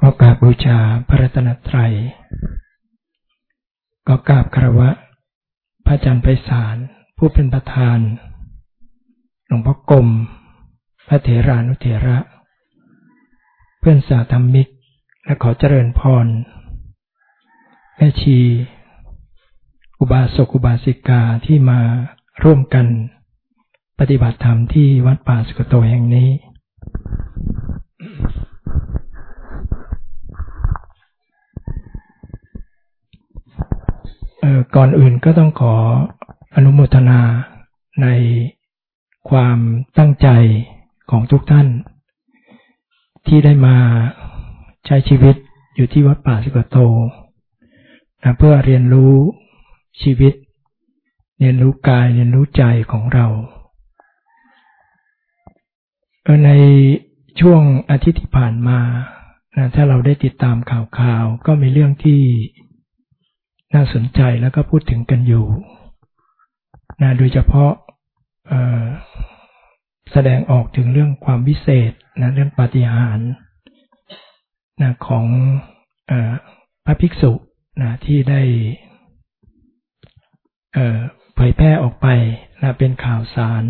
ก็กราบบูชาพระรัตนตรัย ก็กราบคารวะ พระอาจารย์ไพศาลผู้เป็นประธาน หลวงพ่อกรมพระเถรานุเถระ เพื่อนสาธรรมิก และขอเจริญพร แม่ชี อุบาสกอุบาสิกาที่มาร่วมกัน ปฏิบัติธรรมที่วัดป่าสุกโตแห่งนี้ ก่อนอื่นก็ต้องขออนุโมทนาในความตั้งใจของทุกท่าน ที่ได้มาใช้ชีวิตอยู่ที่วัดป่าสิกโตนะเพื่อเรียนรู้ชีวิต เรียนรู้กายเรียนรู้ใจของเรา ในช่วงอาทิตย์ที่ผ่านมานะถ้าเราได้ติดตามข่าวๆก็มีเรื่องที่ น่าสนใจแล้วก็พูดถึงกันอยู่นะโดยเฉพาะแสดงออกถึงเรื่องความวิเศษนะเรื่องปาฏิหาริย์นะของอพระภิกษุนะที่ได้เผยแพร่ออกไปนะเป็นข่าวสาร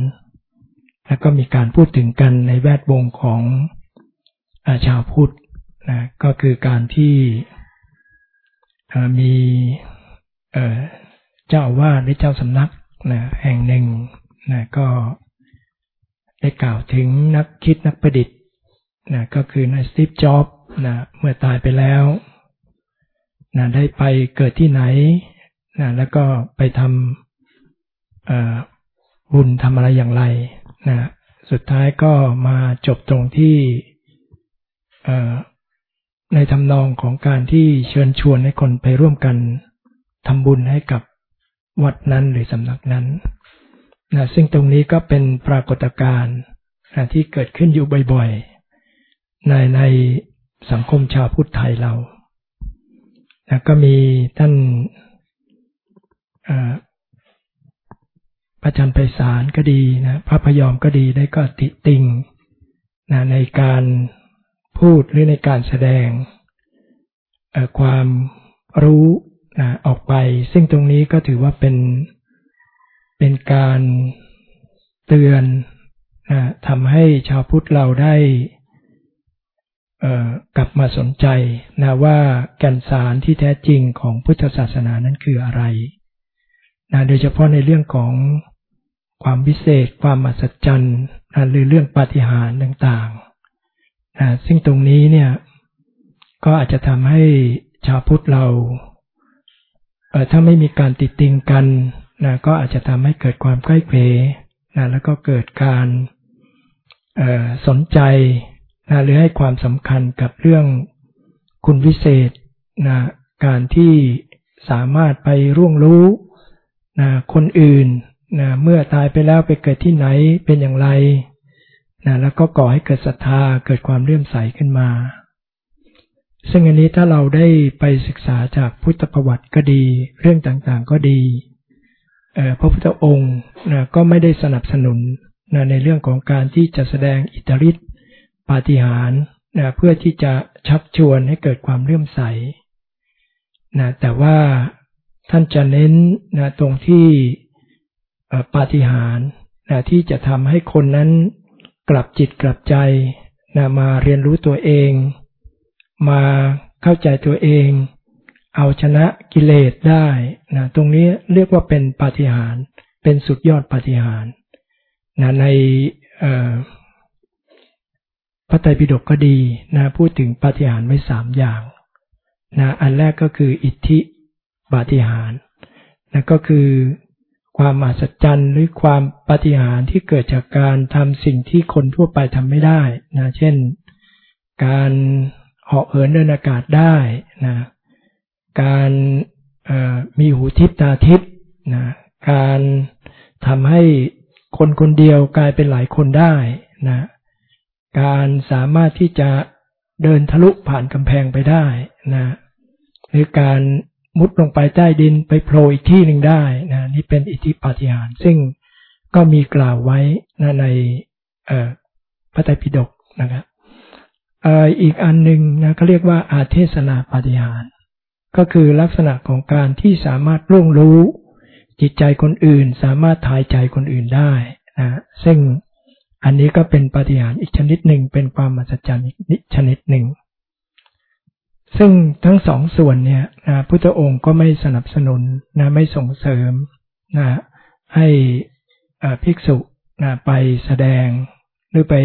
แล้วก็มีการพูดถึงกันในแวดวงของอาชาวพุทธนะก็คือการที่ มีเจ้าว่าหรือเจ้าสำนักนะแห่งหนึ่งนะก็ได้กล่าวถึงนักคิดนักประดิษฐ์นะก็คือนายสตีฟจ็อบนะเมื่อตายไปแล้วนะได้ไปเกิดที่ไหนนะแล้วก็ไปทำบุญทำอะไรอย่างไรนะสุดท้ายก็มาจบตรงที่ ในทำนองของการที่เชิญชวนให้คนไปร่วมกันทำบุญให้กับวัดนั้นหรือสำนักนั้นนะซึ่งตรงนี้ก็เป็นปรากฏการณ์นะที่เกิดขึ้นอยู่บ่อยๆ ในในสังคมชาวพุทธไทยเรานะก็มีท่านพระจารย์ไพศาลก็ดีนะพระพยอมก็ดีได้ก็ติติงนะในการ พูดหรือในการแสดงความรู้นะออกไป ซึ่งตรงนี้ก็ถือว่าเป็นเป็นการเตือนนะทำให้ชาวพุทธเราได้กลับมาสนใจนะว่าแก่นสารที่แท้จริงของพุทธศาสนานั้นคืออะไรนะโดยเฉพาะในเรื่องของความวิเศษ ความมหัศจรรย์นะหรือเรื่องปาฏิหาริย์ต่างๆ ซึ่งตรงนี้เนี่ยก็อาจจะทำให้ชาวพุทธเราเถ้าไม่มีการติดติงกันนะก็อาจจะทำให้เกิดความใกล้เกรนะแล้วก็เกิดการสนใจนะหรือให้ความสำคัญกับเรื่องคุณวิเศษนะการที่สามารถไปร่วงรู้นะคนอื่นนะเมื่อตายไปแล้วไปเกิดที่ไหนเป็นอย่างไร นะแล้วก็ก่อให้เกิดศรัทธาเกิดความเลื่อมใสขึ้นมา ซึ่งอันนี้ถ้าเราได้ไปศึกษาจากพุทธประวัติก็ดี เรื่องต่างๆก็ดีพระพุทธองค์นะก็ไม่ได้สนับสนุนนะในเรื่องของการที่จะแสดงอิทธิฤทธิปาฏิหาริย์นะเพื่อที่จะชักชวนให้เกิดความเลื่อมใสนะแต่ว่าท่านจะเน้นนะตรงที่ปาฏิหาริย์นะที่จะทำให้คนนั้น กลับจิตกลับใจนะมาเรียนรู้ตัวเอง มาเข้าใจตัวเอง เอาชนะกิเลสได้นะตรงนี้เรียกว่าเป็นปาฏิหาริย์เป็นสุดยอดปาฏิหาริย์นะในพระไตรปิฎกก็ดีนะพูดถึงปาฏิหาริย์ไว้สามอย่างนะอันแรกก็คืออิทธิปาฏิหาริย์นะก็คือ ความมหัศจรรย์หรือความปาฏิหาริย์ที่เกิดจากการทำสิ่งที่คนทั่วไปทำไม่ได้นะเช่น การเหาะเหินเดินอากาศได้นะการมีหูทิพตาทิพนะการทำให้คนคนเดียวกลายเป็นหลายคนได้นะการสามารถที่จะเดินทะลุผ่านกำแพงไปได้นะหรือการ มุดลงไปใต้ดินไปโผล่อีกที่หนึ่งได้นะนี่เป็นอิทธิปาฏิหาริย์ซึ่งก็มีกล่าวไว้นะในพระไตรปิฎกนะครับอีกอันหนึ่งนะเขาเรียกว่าอาเทศนาปาฏิหารก็คือลักษณะของการที่สามารถร่วงรู้จิตใจคนอื่น สามารถทายใจคนอื่นได้นะซึ่งอันนี้ก็เป็นปาฏิหารอีกชนิดหนึ่งเป็นความมหัศจรรย์อีกชนิดหนึ่ง ซึ่งทั้งสองส่วนเนี่ยนะพุทธองค์ก็ไม่สนับสนุนนะไม่ส่งเสริมนะให้ภิกษุนะไปแสดงหรือไป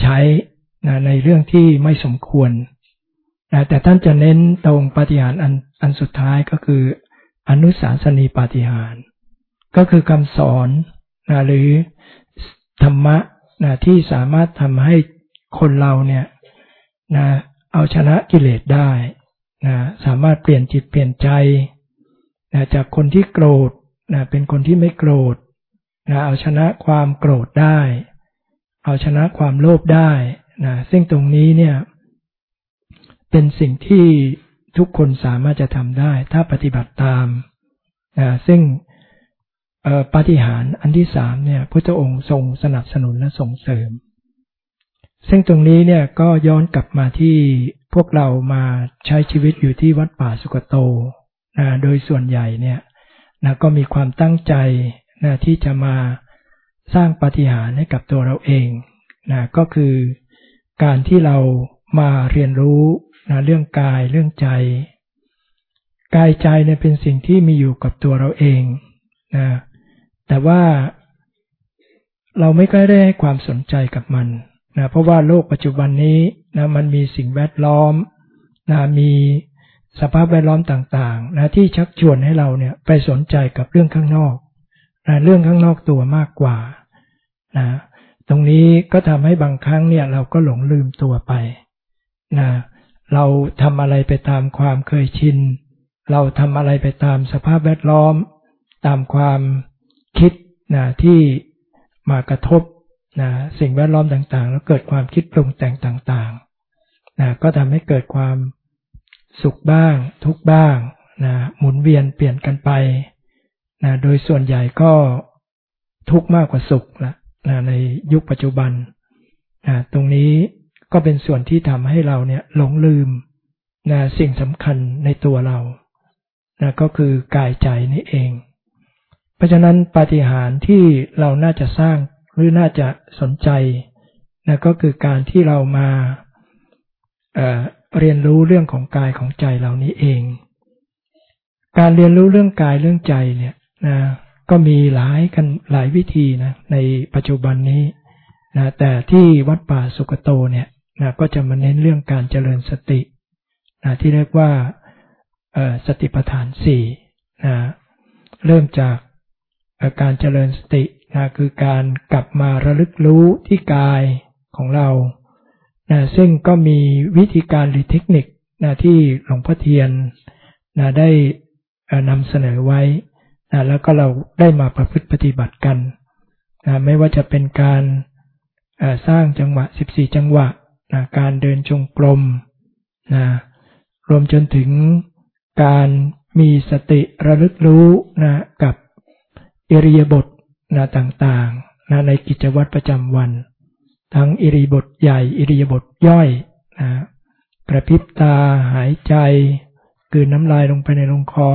ใช้นะในเรื่องที่ไม่สมควรนะแต่ท่านจะเน้นตรงปฏิหารอันอันสุดท้ายก็คืออนุสาสนีปฏิหาร ก็คือคำสอนนะหรือธรรมะนะที่สามารถทำให้คนเราเนี่ยนะ เอาชนะกิเลสได้นะสามารถเปลี่ยนจิตเปลี่ยนใจนะจากคนที่โกรธนะเป็นคนที่ไม่โกรธนะเอาชนะความโกรธได้ เอาชนะความโลภได้นะซึ่งตรงนี้เนี่ยเป็นสิ่งที่ทุกคนสามารถจะทำได้ ถ้าปฏิบัติตามนะซึ่งปาฏิหาริย์อันที่สามเนี่ยพระองค์ทรงสนับสนุนและส่งเสริม ซึ่งตรงนี้เนี่ยก็ย้อนกลับมาที่พวกเรามาใช้ชีวิตอยู่ที่วัดป่าสุกโตนะโดยส่วนใหญ่เนี่ยนะก็มีความตั้งใจนะที่จะมาสร้างปาฏิหาริย์ให้กับตัวเราเองนะก็คือการที่เรามาเรียนรู้นะเรื่องกายเรื่องใจ กายใจเนี่ยเป็นสิ่งที่มีอยู่กับตัวเราเองนะแต่ว่าเราไม่ค่อยได้ให้ความสนใจกับมัน นะเพราะว่าโลกปัจจุบันนี้นะมันมีสิ่งแวดล้อมนะมีสภาพแวดล้อมต่างๆนะที่ชักชวนให้เราเนี่ยไปสนใจกับเรื่องข้างนอกนะเรื่องข้างนอกตัวมากกว่านะตรงนี้ก็ทำให้บางครั้งเนี่ยเราก็หลงลืมตัวไปนะเราทำอะไรไปตามความเคยชิน เราทำอะไรไปตามสภาพแวดล้อม ตามความคิดนะที่มากระทบ นะสิ่งแวดล้อมต่างๆ แล้วเกิดความคิดปรุงแต่งต่างๆนะก็ทำให้เกิดความสุขบ้าง ทุกบ้างนะหมุนเวียนเปลี่ยนกันไปนะโดยส่วนใหญ่ก็ทุกมากกว่าสุขละนะในยุคปัจจุบันนะตรงนี้ก็เป็นส่วนที่ทำให้เราเนี่ยหลงลืมนะสิ่งสำคัญในตัวเรานะก็คือกายใจนี่เอง เพราะฉะนั้นปาฏิหาริย์ที่เราน่าจะสร้าง หรือน่าจะสนใจนะก็คือการที่เรามาเเรียนรู้เรื่องของกายของใจเรานี้เอง การเรียนรู้เรื่องกายเรื่องใจเนี่ยนะก็มีหลายกันหลายวิธีนะในปัจจุบันนี้นะแต่ที่วัดป่าสุกโตเนี่ยนะก็จะมาเน้นเรื่องการเจริญสตินะที่เรียกว่าสติปัฏฐานสี่นะเริ่มจากการเจริญสติ นะคือการกลับมาระลึกรู้ที่กายของเรานะซึ่งก็มีวิธีการหรือเทคนิคนะที่หลวงพ่อเทียนนะได้นำเสนอไว้นะแล้วก็เราได้มาประพฤติปฏิบัติกันนะไม่ว่าจะเป็นการสร้างจังหวะ 14 จังหวะนะการเดินจงกรมนะรวมจนถึงการมีสติระลึกรู้นะกับอิริยาบถ นะต่างๆนะในกิจวัตรประจำวัน ทั้งอิริบถใหญ่ อิริยบถย่อยนะกระพริบตาหายใจกืนน้ำลายลงไปในลงคอ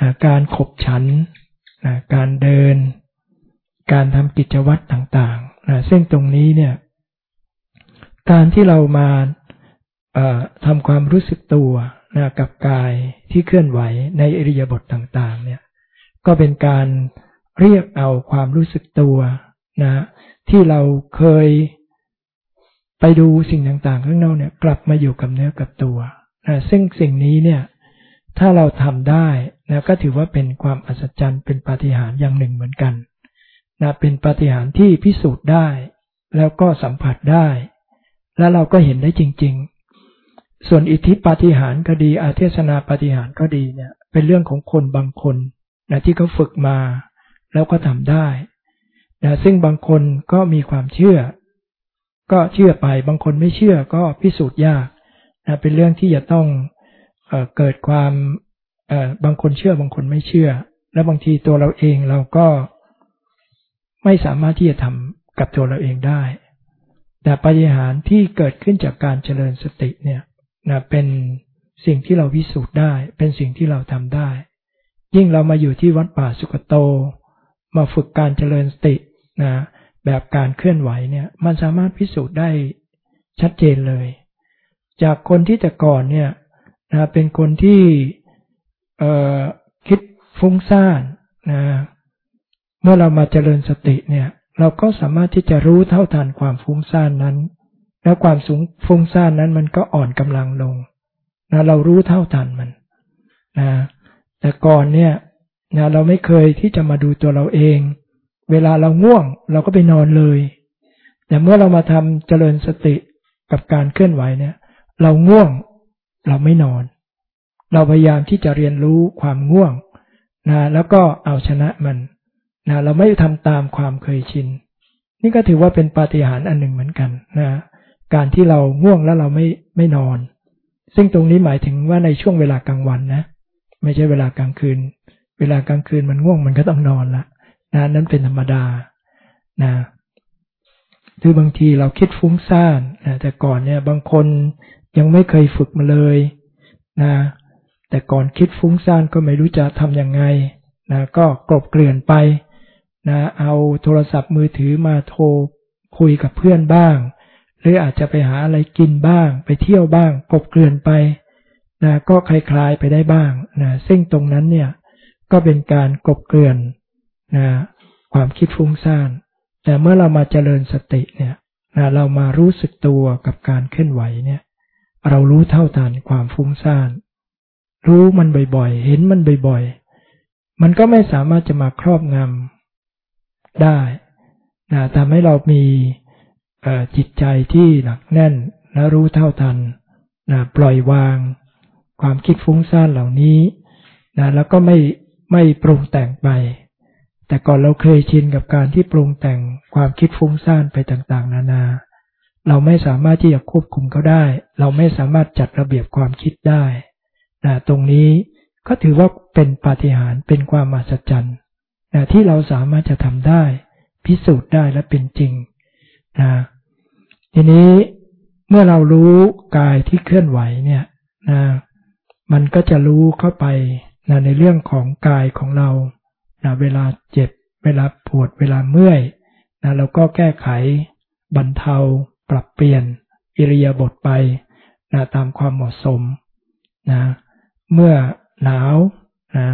นะการขบฉันนะการเดิน การทำกิจวัตรต่างๆนะซึ่งตรงนี้เนี่ย การที่เรามาทำความรู้สึกตัวนะกับกายที่เคลื่อนไหวในอริยบทต่าง ๆ เนี่ย ก็เป็นการ เรียกเอาความรู้สึกตัวนะที่เราเคยไปดูสิ่งต่างๆ ข้างนอกเนี่ยกลับมาอยู่กับเนื้อกับตัวนะซึ่งสิ่งนี้เนี่ยถ้าเราทำได้นะก็ถือว่าเป็นความอัศจรรย์เป็นปาฏิหาริย์อย่างหนึ่งเหมือนกันนะเป็นปาฏิหาริย์ที่พิสูจน์ได้ แล้วก็สัมผัสได้ และเราก็เห็นได้จริง ๆ ส่วนอิทธิปาฏิหาริย์ก็ดีอาเทศนาปาฏิหาริย์ก็ดีเนี่ยเป็นเรื่องของคนบางคนนะที่เขาฝึกมา แล้วก็ทำได้นะซึ่งบางคนก็มีความเชื่อ ก็เชื่อไปบางคนไม่เชื่อก็พิสูจน์ยากนะเป็นเรื่องที่จะต้องเกิดความบางคนเชื่อบางคนไม่เชื่อ และบางทีตัวเราเองเราก็ไม่สามารถที่จะทำกับตัวเราเองได้ แต่ปฏิหารที่เกิดขึ้นจากการเจริญสติเนี่ยนะเป็นสิ่งที่เราพิสูจน์ได้ เป็นสิ่งที่เราทำได้ ยิ่งเรามาอยู่ที่วัดป่าสุกโต มาฝึกการเจริญสตินะแบบการเคลื่อนไหวเนี่ยมันสามารถพิสูจน์ได้ชัดเจนเลย จากคนที่แต่ก่อนเนี่ยนะเป็นคนที่คิดฟุ้งซ่านนะเมื่อเรามาเจริญสติเนี่ยเราก็สามารถที่จะรู้เท่าทันความฟุ้งซ่านนั้น แล้วความสูงฟุ้งซ่านนั้นมันก็อ่อนกำลังลงนะเรารู้เท่าทันมันนะแต่ก่อนเนี่ย นะเราไม่เคยที่จะมาดูตัวเราเอง เวลาเราง่วงเราก็ไปนอนเลย แต่เมื่อเรามาทำเจริญสติกับการเคลื่อนไหวเนี่ย เราง่วงเราไม่นอน เราพยายามที่จะเรียนรู้ความง่วงนะแล้วก็เอาชนะมันนะเราไม่ทำตามความเคยชิน นี่ก็ถือว่าเป็นปาฏิหาริย์อันหนึ่งเหมือนกันนะการที่เราง่วงแล้วเราไม่ไม่นอน ซึ่งตรงนี้หมายถึงว่าในช่วงเวลากลางวันนะ ไม่ใช่เวลากลางคืน เวลากลางคืนมันง่วงมันก็ต้องนอนละนะนั้นเป็นธรรมดานะคือบางทีเราคิดฟุ้งซ่านนะแต่ก่อนเนี่ยบางคนยังไม่เคยฝึกมาเลยนะแต่ก่อนคิดฟุ้งซ่านก็ไม่รู้จะทำยังไงนะก็กลบเกลื่อนไปนะเอาโทรศัพท์มือถือมาโทรคุยกับเพื่อนบ้าง หรืออาจจะไปหาอะไรกินบ้าง ไปเที่ยวบ้างกบเกลื่อนไปนะก็คลายๆไปได้บ้างนะซึ่งตรงนั้นเนี่ย ก็เป็นการกบเกลื่อนนะความคิดฟุ้งซ่าน แต่เมื่อเรามาเจริญสติเนี่ยนะเรามารู้สึกตัวกับการเคลื่อนไหวเนี่ย เรารู้เท่าทันความฟุ้งซ่าน รู้มันบ่อยๆ เห็นมันบ่อยๆ มันก็ไม่สามารถจะมาครอบงำได้นะทำให้เรามีจิตใจที่หนักแน่นและรู้เท่าทันนะปล่อยวาง ความคิดฟุ้งซ่านเหล่านี้นะแล้วก็ไม่ ไม่ปรุงแต่งไป แต่ก่อนเราเคยชินกับการที่ปรุงแต่งความคิดฟุ้งซ่านไปต่างๆ นานา เราไม่สามารถที่จะควบคุมเขาได้ เราไม่สามารถจัดระเบียบความคิดได้นะตรงนี้ก็ถือว่าเป็นปาฏิหาริย์เป็นความมหัศจรรย์นะที่เราสามารถจะทำได้ พิสูจน์ได้และเป็นจริงนะทีนี้เมื่อเรารู้กายที่เคลื่อนไหวเนี่ยนะมันก็จะรู้เข้าไป นะในเรื่องของกายของเรานะเวลาเจ็บ เวลาปวดเวลาเมื่อยนะเราก็แก้ไขบรรเทา ปรับเปลี่ยนอิริยาบถไปนะตามความเหมาะสมนะเมื่อหนาวนะ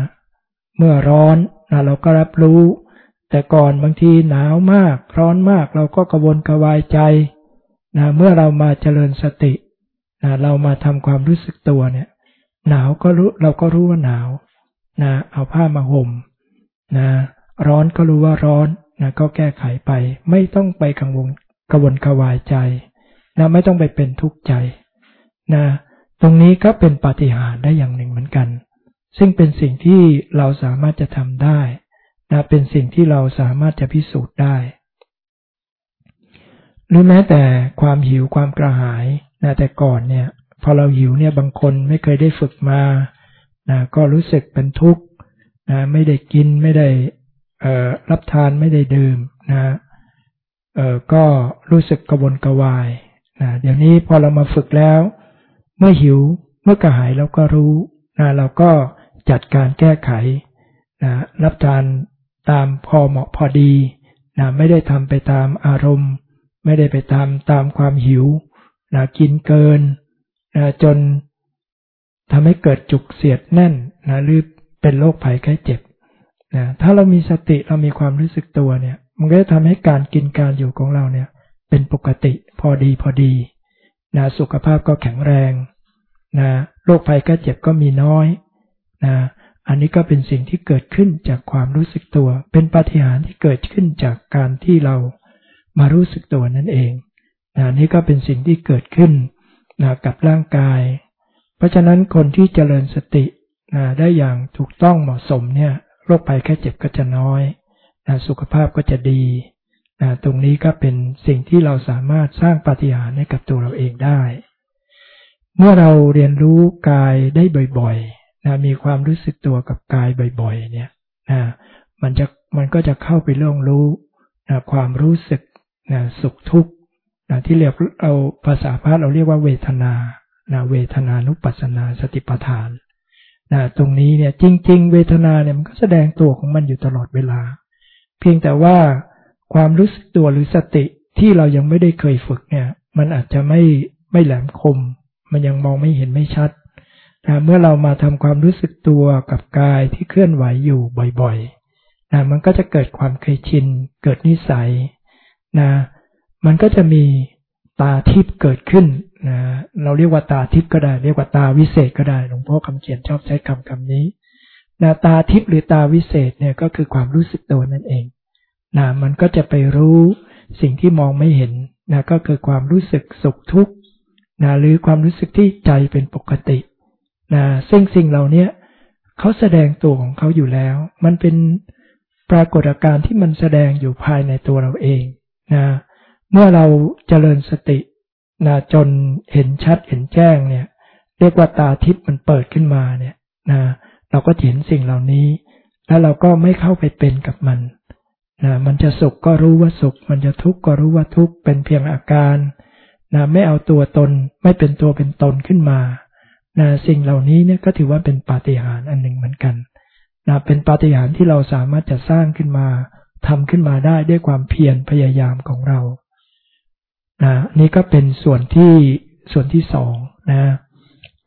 เมื่อร้อนนะเราก็รับรู้ แต่ก่อนบางทีหนาวมาก ร้อนมากเราก็กระวนกระวายใจนะเมื่อเรามาเจริญสตินะเรามาทำความรู้สึกตัวเนี่ย หนาวก็รู้เราก็รู้ว่าหนาวนะเอาผ้ามาห่มนะร้อนก็รู้ว่าร้อนนะก็แก้ไขไป ไม่ต้องไปกังวลกวนกวายใจนะไม่ต้องไปเป็นทุกข์ใจนะตรงนี้ก็เป็นปาฏิหาริย์ได้อย่างหนึ่งเหมือนกัน ซึ่งเป็นสิ่งที่เราสามารถจะทำได้นะเป็นสิ่งที่เราสามารถจะพิสูจน์ได้ หรือแม้แต่ความหิวความกระหายนะแต่ก่อนเนี่ย พอเราหิวเนี่ยบางคนไม่เคยได้ฝึกมานะก็รู้สึกเป็นทุกข์นะไม่ได้กินไม่ได้รับทานไม่ได้ดื่มนะก็รู้สึกกระวนกระวายนะเดี๋ยวนี้พอเรามาฝึกแล้ว เมื่อหิวเมื่อกระหายเราก็รู้นะเราก็จัดการแก้ไขนะรับทานตามพอเหมาะพอดีนะไม่ได้ทำไปตามอารมณ์ ไม่ได้ไปตามตามความหิวนะกินเกิน นะจนทำให้เกิดจุกเสียดแน่นนะหรือเป็นโรคภัยไข้เจ็บนะถ้าเรามีสติเรามีความรู้สึกตัวเนี่ย มันก็จะทำให้การกินการอยู่ของเราเนี่ย เป็นปกติพอดีพอดีนะสุขภาพก็แข็งแรงนะโรคภัยไข้เจ็บก็มีน้อยนะอันนี้ก็เป็นสิ่งที่เกิดขึ้นจากความรู้สึกตัว เป็นปาฏิหาริย์ที่เกิดขึ้นจากการที่เรามารู้สึกตัวนั่นเองนะนี่ก็เป็นสิ่งที่เกิดขึ้น นะกับร่างกาย เพราะฉะนั้นคนที่เจริญสตินะได้อย่างถูกต้องเหมาะสมเนี่ยโรคภัยแค่เจ็บก็จะน้อยนะสุขภาพก็จะดีนะตรงนี้ก็เป็นสิ่งที่เราสามารถสร้างปาฏิหาริย์ให้กับตัวเราเองได้ เมื่อเราเรียนรู้กายได้บ่อยนะมีความรู้สึกตัวกับกายบ่อยๆเนี่ยนะมันจะมันก็จะเข้าไปเรื่องรู้นะความรู้สึกนะสุขทุกข์ นะที่เรียกเอาภาษาพระเราเรียกว่าเวทนานะเวทนานุปัสสนาสติปัฏฐานนะตรงนี้เนี่ยจริง ๆ เวทนาเนี่ยมันก็แสดงตัวของมันอยู่ตลอดเวลา เพียงแต่ว่าความรู้สึกตัวหรือสติที่เรายังไม่ได้เคยฝึกเนี่ย มันอาจจะไม่ไม่แหลมคม มันยังมองไม่เห็นไม่ชัดนะเมื่อเรามาทำความรู้สึกตัวกับกายที่เคลื่อนไหวอยู่บ่อยๆนะมันก็จะเกิดความเคยชิน เกิดนิสัยนะ มันก็จะมีตาทิพย์เกิดขึ้นนะเราเรียกว่าตาทิพย์ก็ได้ เรียกว่าตาวิเศษก็ได้หลวงพ่อคำเขียนชอบใช้คำคำนี้นะตาทิพย์หรือตาวิเศษเนี่ยก็คือความรู้สึกตัวนั่นเองนะมันก็จะไปรู้สิ่งที่มองไม่เห็นนะก็คือความรู้สึกสุขทุกข์นะหรือความรู้สึกที่ใจเป็นปกตินะซึ่งสิ่งเหล่านี้เขาแสดงตัวของเขาอยู่แล้ว มันเป็นปรากฏการณ์ที่มันแสดงอยู่ภายในตัวเราเองนะ เมื่อเราเจริญสตินะจนเห็นชัดเห็นแจ้งเนี่ย เรียกว่าตาทิพย์มันเปิดขึ้นมาเนี่ยนะเราก็เห็นสิ่งเหล่านี้ แล้วเราก็ไม่เข้าไปเป็นกับมันนะมันจะสุขก็รู้ว่าสุข มันจะทุกข์ก็รู้ว่าทุกข์เป็นเพียงอาการนะไม่เอาตัวตนไม่เป็นตัวเป็นตนขึ้นมานะสิ่งเหล่านี้เนี่ยก็ถือว่าเป็นปาฏิหาริย์อันหนึ่งเหมือนกันนะเป็นปาฏิหาริย์ที่เราสามารถจะสร้างขึ้นมาทำขึ้นมาได้ด้วยความเพียรพยายามของเรา นะนี่ก็เป็นส่วนที่ส่วนที่สองนะ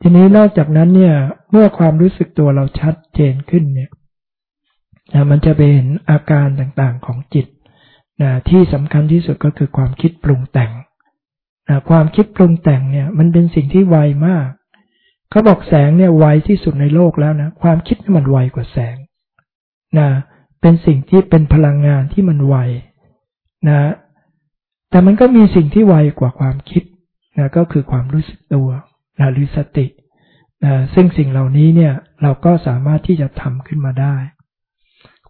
ทีนี้นอกจากนั้นเนี่ย เมื่อความรู้สึกตัวเราชัดเจนขึ้นเนี่ยนะมันจะเป็นอาการต่างๆของจิตนะที่สำคัญที่สุดก็คือความคิดปรุงแต่งนะความคิดปรุงแต่งเนี่ย มันเป็นสิ่งที่ไวมากเขาบอกแสงเนี่ยไวที่สุดในโลกแล้วนะความคิดมันไวกว่าแสงนะเป็นสิ่งที่เป็นพลังงานที่มันไวนะ แต่มันก็มีสิ่งที่ไวกว่าความคิดนะก็คือความรู้สึกตัวนะหรือสตินะซึ่งสิ่งเหล่านี้เนี่ยเราก็สามารถที่จะทำขึ้นมาได้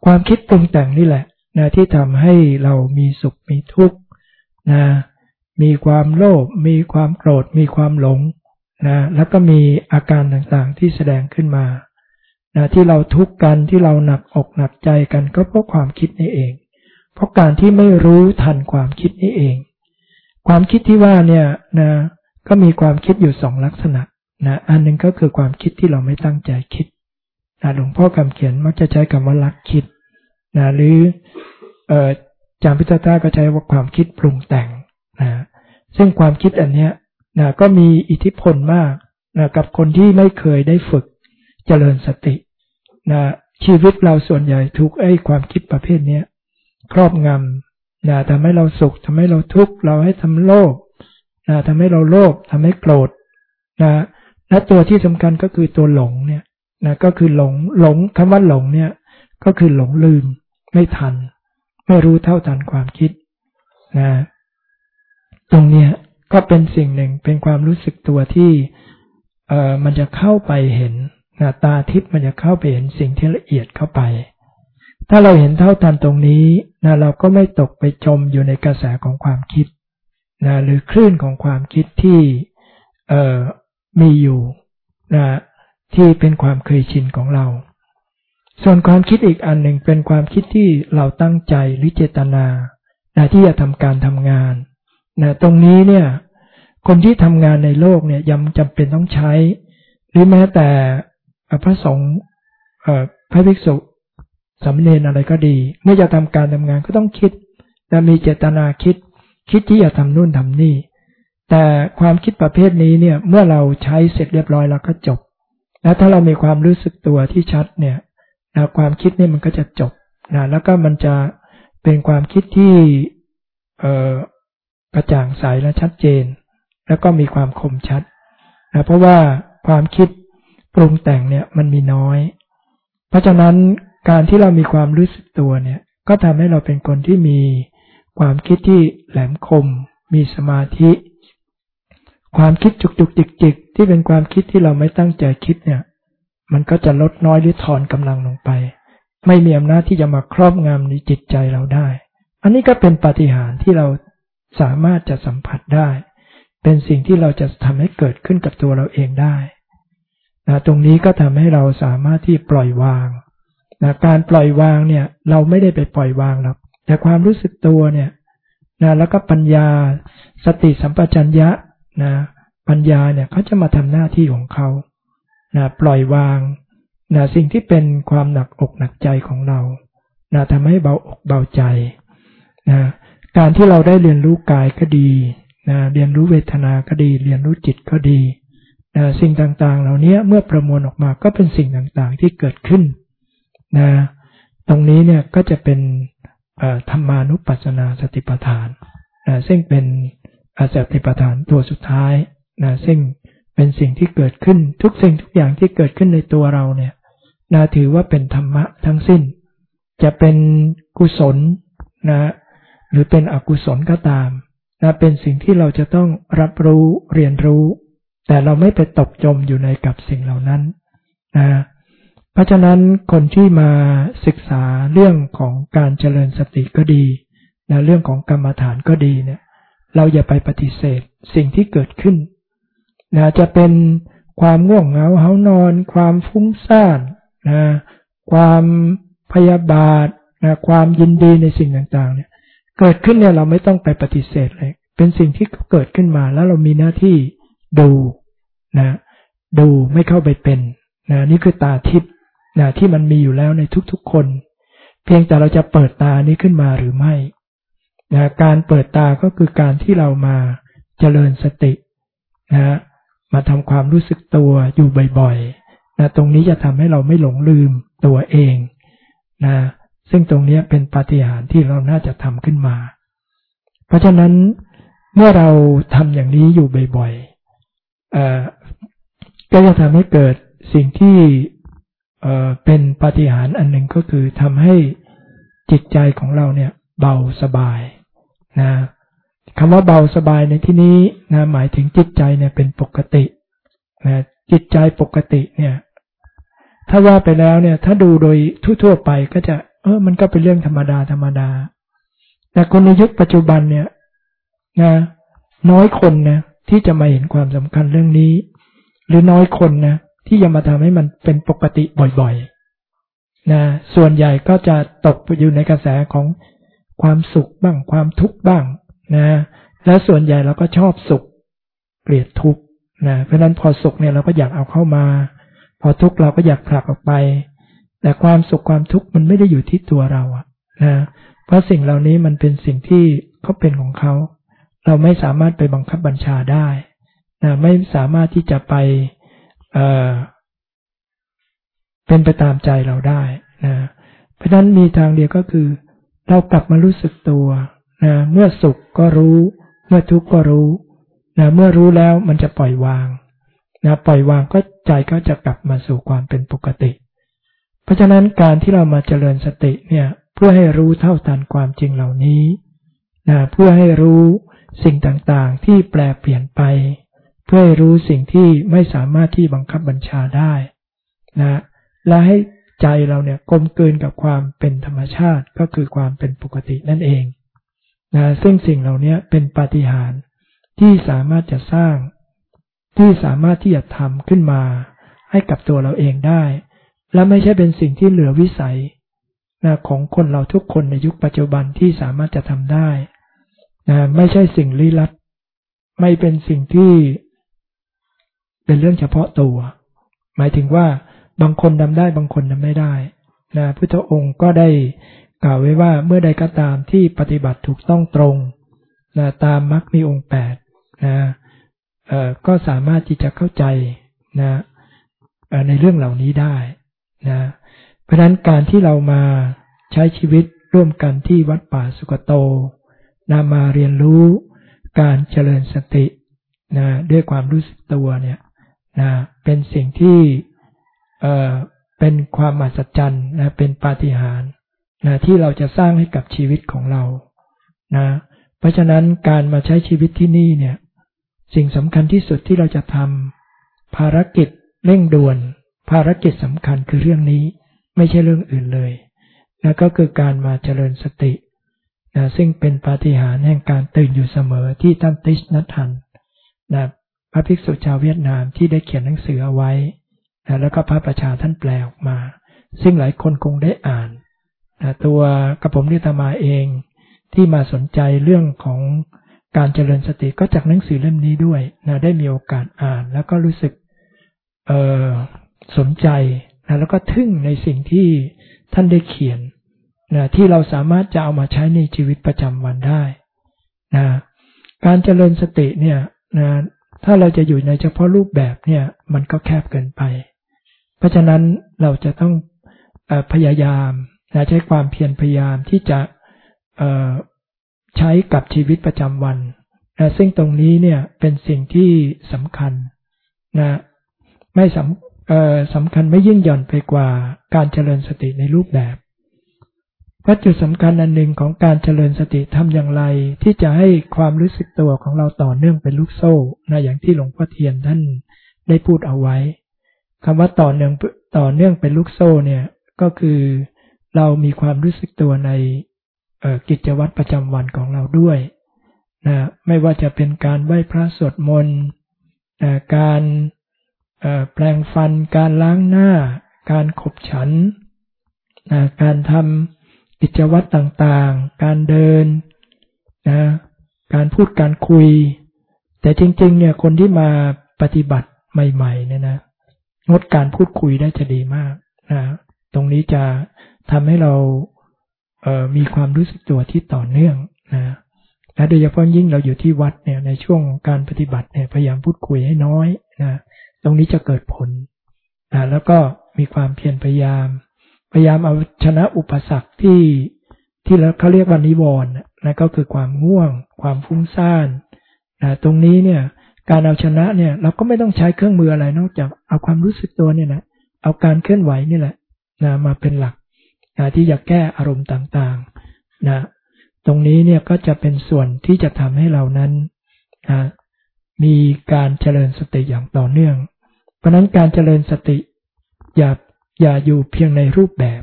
ความคิดปรุงแต่งนี่แหละนะที่ทำให้เรามีสุขมีทุกข์นะมีความโลภมีความโกรธ มีความหลงนะแล้วก็มีอาการต่างๆที่แสดงขึ้นมานะที่เราทุกข์กันที่เราหนักอกหนักใจกันก็เพราะความคิดนี่เอง เพราะการที่ไม่รู้ทันความคิดนี้เอง ความคิดที่ว่าเนี่ยนะก็มีความคิดอยู่สองลักษณะนะอันหนึ่งก็คือความคิดที่เราไม่ตั้งใจคิดนะหลวงพ่อคำเขียนมักจะใช้คำว่าลักคิดนะหรือเอ่อจามพิตาก็ใช้ว่าความคิดปรุงแต่งนะซึ่งความคิดอันเนี้ยนะก็มีอิทธิพลมากนะกับคนที่ไม่เคยได้ฝึกเจริญสตินะชีวิตเราส่วนใหญ่ทุกไอ้ความคิดประเภทเนี้ย ครอบงำนะทำให้เราสุขทำให้เราทุกข์เราให้ทำโลภนะทำให้เราโลภทำให้โกรธนะและตัวที่สำคัญก็คือตัวหลงเนี่ยนะก็คือหลงหลงคำว่าหลงเนี่ยก็คือหลงลืม ไม่ทัน ไม่รู้เท่าทันความคิดนะตรงเนี้ยก็เป็นสิ่งหนึ่งเป็นความรู้สึกตัวที่เอ่อมันจะเข้าไปเห็นนะตาทิพย์มันจะเข้าไปเห็นสิ่งที่ละเอียดเข้าไป ถ้าเราเห็นเท่าทันตรงนี้นะเราก็ไม่ตกไปจมอยู่ในกระแสของความคิดนะหรือคลื่นของความคิดที่เอ่อมีอยู่นะที่เป็นความเคยชินของเรา ส่วนความคิดอีกอันหนึ่งเป็นความคิดที่เราตั้งใจหรือเจตนานะที่จะทำการทำงานนะตรงนี้เนี่ยคนที่ทำงานในโลกเนี่ยยังจำเป็นต้องใช้ หรือแม้แต่พระสงฆ์พระภิกษุ สำเนนอะไรก็ดี เมื่อจะทำการทำงานก็ต้องคิดและมีเจตนาคิด คิดที่จะทำนู่นทำนี่ แต่ความคิดประเภทนี้เนี่ยเมื่อเราใช้เสร็จเรียบร้อยแล้วก็จบ แล้วถ้าเรามีความรู้สึกตัวที่ชัดเนี่ยนะความคิดนี่มันก็จะจบนะแล้วก็มันจะเป็นความคิดที่เอ่อกระจ่างใสและชัดเจน แล้วก็มีความคมชัดนะเพราะว่าความคิดปรุงแต่งเนี่ยมันมีน้อย เพราะฉะนั้น การที่เรามีความรู้สึกตัวเนี่ย ก็ทำให้เราเป็นคนที่มีความคิดที่แหลมคม มีสมาธิ ความคิดจุกจุกจิกจิกที่เป็นความคิดที่เราไม่ตั้งใจคิดเนี่ย มันก็จะลดน้อยหรือถอนกำลังลงไป ไม่มีอำนาจที่จะมาครอบงำในจิตใจเราได้ อันนี้ก็เป็นปาฏิหาริย์ที่เราสามารถจะสัมผัสได้ เป็นสิ่งที่เราจะทำให้เกิดขึ้นกับตัวเราเองได้นะตรงนี้ก็ทำให้เราสามารถที่ปล่อยวาง นะการปล่อยวางเนี่ย เราไม่ได้ไปปล่อยวางหรอกแต่ความรู้สึกตัวเนี่ยนะแล้วก็ปัญญาสติสัมปชัญญะนะปัญญาเนี่ยเขาจะมาทำหน้าที่ของเขานะปล่อยวางนะสิ่งที่เป็นความหนักอกหนักใจของเรานะทำให้เบาอกเบาใจนะการที่เราได้เรียนรู้กายก็ดีนะเรียนรู้เวทนาก็ดี เรียนรู้จิตก็ดีนะสิ่งต่างๆ เหล่านี้เมื่อประมวลออกมาก็เป็นสิ่งต่างๆที่เกิดขึ้น นะตรงนี้เนี่ยก็จะเป็นธรรมานุปัสสนาสติปัฏฐานนะซึ่งเป็นอาสติปัฏฐานตัวสุดท้ายนะซึ่งเป็นสิ่งที่เกิดขึ้นทุกสิ่งทุกอย่างที่เกิดขึ้นในตัวเราเนี่ยนะถือว่าเป็นธรรมะทั้งสิ้น จะเป็นกุศลนะหรือเป็นอกุศลก็ตามนะเป็นสิ่งที่เราจะต้องรับรู้เรียนรู้ แต่เราไม่ไปตกจมอยู่ในกับสิ่งเหล่านั้นนะ เพราะฉะนั้นคนที่มาศึกษาเรื่องของการเจริญสติก็ดีนะเรื่องของกรรมฐานก็ดีเนี่ย เราอย่าไปปฏิเสธสิ่งที่เกิดขึ้นนะจะเป็นความง่วงเหงาเหานอน ความฟุ้งซ่านนะความพยาบาทนะความยินดีในสิ่งต่างๆ เนี่ย เกิดขึ้นเนี่ยเราไม่ต้องไปปฏิเสธเลย เป็นสิ่งที่เกิดขึ้นมาแล้วเรามีหน้าที่ดูนะ ดูไม่เข้าไปเป็นนะนี่คือตาทิพย์ นะที่มันมีอยู่แล้วในทุกๆคน เพียงแต่เราจะเปิดตานี้ขึ้นมาหรือไม่นะการเปิดตาก็คือการที่เรามาเจริญสตินะมาทำความรู้สึกตัวอยู่บ่อยๆนะตรงนี้จะทำให้เราไม่หลงลืมตัวเองนะซึ่งตรงนี้เป็นปาฏิหาริย์ที่เราน่าจะทำขึ้นมา เพราะฉะนั้นเมื่อเราทำอย่างนี้อยู่บ่อยๆก็จะทำให้เกิดสิ่งที่ เป็นปาฏิหาริย์อันหนึ่งก็คือทำให้จิตใจของเราเนี่ยเบาสบายนะคำว่าเบาสบายในที่นี้นะหมายถึงจิตใจเนี่ยเป็นปกตินะจิตใจปกติเนี่ย ถ้าว่าไปแล้วเนี่ย ถ้าดูโดยทั่วๆไปก็จะ เออ มันก็เป็นเรื่องธรรมดาธรรมดา แต่คนในยุคปัจจุบันเนี่ยนะน้อยคนนะที่จะมาเห็นความสำคัญเรื่องนี้ หรือน้อยคนนะ ที่จะมาทำให้มันเป็นปกติบ่อยๆนะส่วนใหญ่ก็จะตกอยู่ในกระแสของความสุขบ้างความทุกข์บ้างนะแล้วส่วนใหญ่เราก็ชอบสุขเกลียดทุกข์นะเพราะนั้นพอสุขเนี่ยเราก็อยากเอาเข้ามา พอทุกข์เราก็อยากผลักออกไป แต่ความสุขความทุกข์มันไม่ได้อยู่ที่ตัวเราอะนะเพราะสิ่งเหล่านี้มันเป็นสิ่งที่เขาเป็นของเขา เราไม่สามารถไปบังคับบัญชาได้นะไม่สามารถที่จะไป เอ่อเป็นไปตามใจเราได้นะเพราะฉะนั้นมีทางเดียวก็คือ เรากลับมารู้สึกตัวนะเมื่อสุขก็รู้ เมื่อทุกข์ก็รู้นะเมื่อรู้แล้วมันจะปล่อยวางนะปล่อยวางก็ใจก็จะกลับมาสู่ความเป็นปกติ เพราะฉะนั้นการที่เรามาเจริญสติเนี่ยเพื่อให้รู้เท่าทันความจริงเหล่านี้นะเพื่อให้รู้สิ่งต่างๆที่แปลเปลี่ยนไป เพื่อให้รู้สิ่งที่ไม่สามารถที่บังคับบัญชาได้นะและให้ใจเราเนี่ยกลมกลืนกับความเป็นธรรมชาติก็คือความเป็นปกตินั่นเองนะซึ่งสิ่งเหล่านี้เป็นปาฏิหาริย์ที่สามารถจะสร้าง ที่สามารถที่จะทำขึ้นมา ให้กับตัวเราเองได้ และไม่ใช่เป็นสิ่งที่เหลือวิสัยนะของคนเราทุกคนในยุคปัจจุบันที่สามารถจะทำได้นะไม่ใช่สิ่งลี้ลับ ไม่เป็นสิ่งที่ เป็นเรื่องเฉพาะตัว หมายถึงว่าบางคนทำได้บางคนทำไม่ได้นะพุทธองค์ก็ได้กล่าวไว้ว่าเมื่อใดก็ตามที่ปฏิบัติถูกต้องตรงนะตามมรรคมีองค์แปดนะเอ่อก็สามารถที่จะเข้าใจนะในเรื่องเหล่านี้ได้นะเพราะนั้นการที่เรามาใช้ชีวิตร่วมกันที่วัดป่าสุกโตนามาเรียนรู้การเจริญสตินะด้วยความรู้สึกตัวเนี่ย นะเป็นสิ่งที่เอ่อเป็นความมหัศจรรย์นะเป็นปาฏิหาริย์นะที่เราจะสร้างให้กับชีวิตของเรานะเพราะฉะนั้นการมาใช้ชีวิตที่นี่เนี่ยสิ่งสำคัญที่สุดที่เราจะทำภารกิจเร่งด่วน ภารกิจสำคัญคือเรื่องนี้ไม่ใช่เรื่องอื่นเลยนะก็คือการมาเจริญสตินะซึ่งเป็นปาฏิหาริย์แห่งการตื่นอยู่เสมอที่ท่านติชนัทันนะ ระภิกษุชาวเวียดนามที่ได้เขียนหนังสือเอาไว้นะแล้วก็พระประชาท่านแปลออกมา ซึ่งหลายคนคงได้อ่านนะตัวกระผมนิตมาเองที่มาสนใจเรื่องของการเจริญสติก็จากหนังสือเล่มนี้ด้วยนะได้มีโอกาสอ่าน แล้วก็รู้สึกสนใจนะแล้วก็ทึ่งในสิ่งที่ท่านได้เขียนนะที่เราสามารถจะเอามาใช้ในชีวิตประจำวันได้นะการเจริญสติเนี่ยนะ ถ้าเราจะอยู่ในเฉพาะรูปแบบเนี่ยมันก็แคบเกินไป เพราะฉะนั้นเราจะต้องอพยายามนะใช้ความเพียรพยายามที่จะใช้กับชีวิตประจำวันนะซึ่งตรงนี้เนี่ยเป็นสิ่งที่สำคัญนะไม่สำสำคัญไม่ยิ่งหย่อนไปกว่าการเจริญสติในรูปแบบ วัตจุดสำคัญอันหนึ่งของการเจริญสติทำอย่างไร ที่จะให้ความรู้สึกตัวของเราต่อเนื่องเป็นลูกโซ่นะอย่างที่หลวงพ่อเทียนท่านได้พูดเอาไว้คำว่าต่อเนื่องต่อเนื่องเป็นลูกโซ่เนี่ยก็คือเรามีความรู้สึกตัวในกิจวัตรประจำวันของเราด้วยนะไม่ว่าจะเป็นการไหว้พระสวดมนต์การแปลงฟัน การล้างหน้า การขบฉันการทำ กิจวัตรต่างๆ การเดินนะการพูดการคุย แต่จริง ๆ เนี่ยคนที่มาปฏิบัติใหม่ ๆ เนี่ยนะงดการพูดคุยได้จะดีมากนะตรงนี้จะทำให้เราเมีความรู้สึกตัวที่ต่อเนื่องนะและโดยเฉพาะยิ่งเราอยู่ที่วัดเนี่ยในช่วงการปฏิบัติเนี่ยพยายามพูดคุยให้น้อยนะตรงนี้จะเกิดผลนะแล้วก็มีความเพียรพยายาม พยายามเอาชนะอุปสรรคที่ที่เขาเรียกว่านิวรณ์นะก็คือความง่วง ความฟุ้งซ่านนะตรงนี้เนี่ยการเอาชนะเนี่ยเราก็ไม่ต้องใช้เครื่องมืออะไรนอกจากเอาความรู้สึกตัวเนี่ยนะเอาการเคลื่อนไหวนี่แหละนะมาเป็นหลักนะที่จะแก้อารมณ์ต่างๆนะตรงนี้เนี่ยก็จะเป็นส่วนที่จะทำให้เรานั้นนะมีการเจริญสติอย่างต่อเนื่อง เพราะนั้นการเจริญสติอย่า อย่าอยู่เพียงในรูปแบบ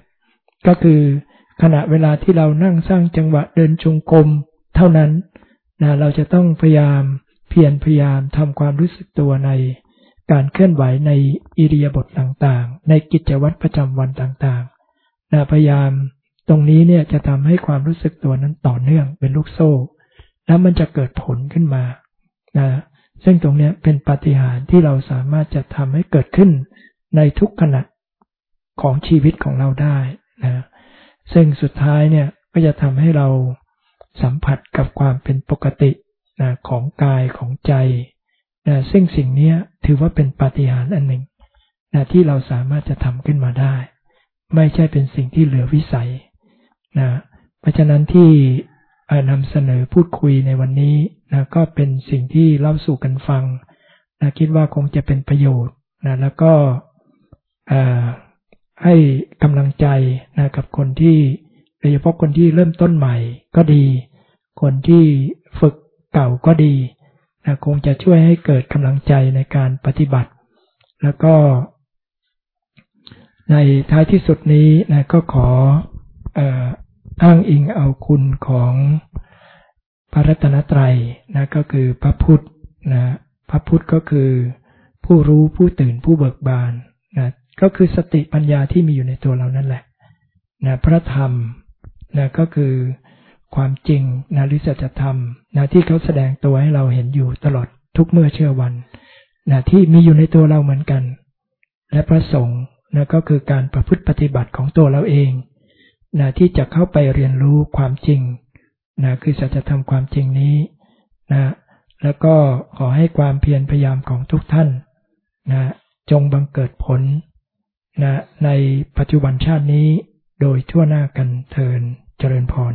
ก็คือขณะเวลาที่เรานั่งสร้างจังหวะเดินจงกรมเท่านั้นนะเราจะต้องพยายามเพียรพยายามทำความรู้สึกตัวในการเคลื่อนไหวในอิริยาบถต่างๆ ในกิจวัตรประจำวันต่างๆนะพยายามตรงนี้เนี่ยจะทำให้ความรู้สึกตัวนั้นต่อเนื่องเป็นลูกโซ่ แล้วมันจะเกิดผลขึ้นมานะซึ่งตรงนี้เป็นปฏิหารที่เราสามารถจะทำให้เกิดขึ้นในทุกขณะ ของชีวิตของเราได้นะซึ่งสุดท้ายเนี่ยก็จะทำให้เราสัมผัสกับความเป็นปกตินะของกายของใจนะซึ่งสิ่งนี้ถือว่าเป็นปาฏิหาริย์อันหนึ่งนะที่เราสามารถจะทำขึ้นมาได้ ไม่ใช่เป็นสิ่งที่เหลือวิสัยนะเพราะฉะนั้นที่นำเสนอพูดคุยในวันนี้นะก็เป็นสิ่งที่เล่าสู่กันฟังนะคิดว่าคงจะเป็นประโยชน์นะแล้วก็ ให้กำลังใจนะกับคนที่โดยเฉพาะคนที่เริ่มต้นใหม่ก็ดี คนที่ฝึกเก่าก็ดีนะคงจะช่วยให้เกิดกำลังใจในการปฏิบัติ แล้วก็ ในท้ายที่สุดนี้นะก็ขออ้างอิงเอาคุณของพระรัตนตรัยนะก็คือพระพุทธนะพระพุทธก็คือผู้รู้ผู้ตื่นผู้เบิกบานนะ ก็คือสติปัญญาที่มีอยู่ในตัวเรานั่นแหละนะพระธรรมนะก็คือความจริงนะหรือสัจธรรมนะที่เขาแสดงตัวให้เราเห็นอยู่ตลอดทุกเมื่อเชื่อวันนะที่มีอยู่ในตัวเราเหมือนกัน และพระสงฆ์นะก็คือการประพฤติปฏิบัติของตัวเราเองนะที่จะเข้าไปเรียนรู้ความจริงนะคือสัจธรรมความจริงนี้นะแล้วก็ขอให้ความเพียรพยายามของทุกท่านนะจงบังเกิดผล นะในปัจจุบันชาตินี้โดยทั่วหน้ากันเทินเจริญพร